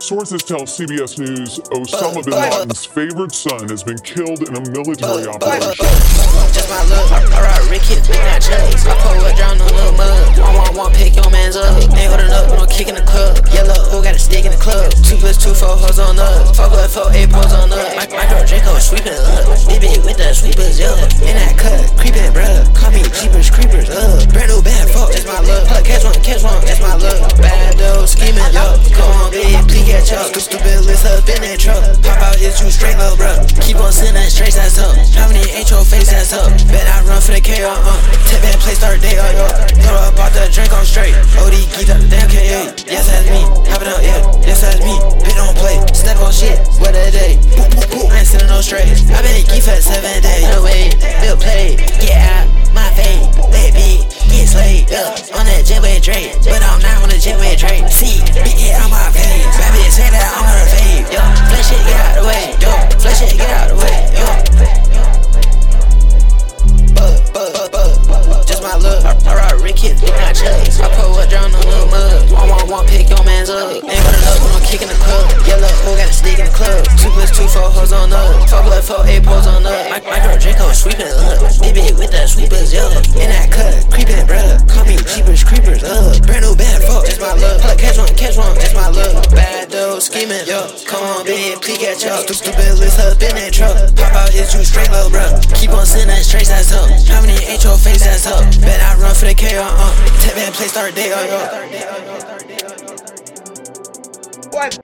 Sources tell CBS News Osama bin Laden's favorite son has been killed in a military operation. Just my look, I ride not chugs. I pull a drown little mud. I want one, pick your man's up. Ain't holding up, no kick in the club. Yellow, who got a stick in the club? Two plus two, four hoes on up. Fuck with four, eight on up. My Draco sweeping up. With the sweepers, yeah. Catch up. Stupid list up in that truck. Pop out his juice straight up, bruh. Keep on sending that straight ass up. How many ain't your face ass up? Bet I run for the KO, uh. Tip and play start day, uh, yo. Throw up out the drink on straight. OD geeked up the damn KA. Yes, that's me. Have it up, yeah. Yes, that's me. Bitch don't play. Step on shit. What a day. I ain't sending no straight. I been a geek for seven days. No way. Bill play. Get out my face. Let me get slayed. Yeah. On that jetway Drake. But I'm not on the jetway Drake. See, big hit on my face. Hoes on up. Blood, four, eight pose on up. My, girl Draco sweeping up. Bitch with the sweepers, yeah. In that cut, creeping, bruh. Call me Jeepers, creepers, uh. Brand new bad fuck, that's my look. Pull catch one, catch one, that's my look. Bad dough, scheming, yo. Come on, bitch, please catch up. Stupid list up in that truck. Pop out his juice straight up, bruh. Keep on sending that straight ass up. How many ain't your face ass up? Bet I run for the KO, uh. Tip and play start day, uh, yo. What?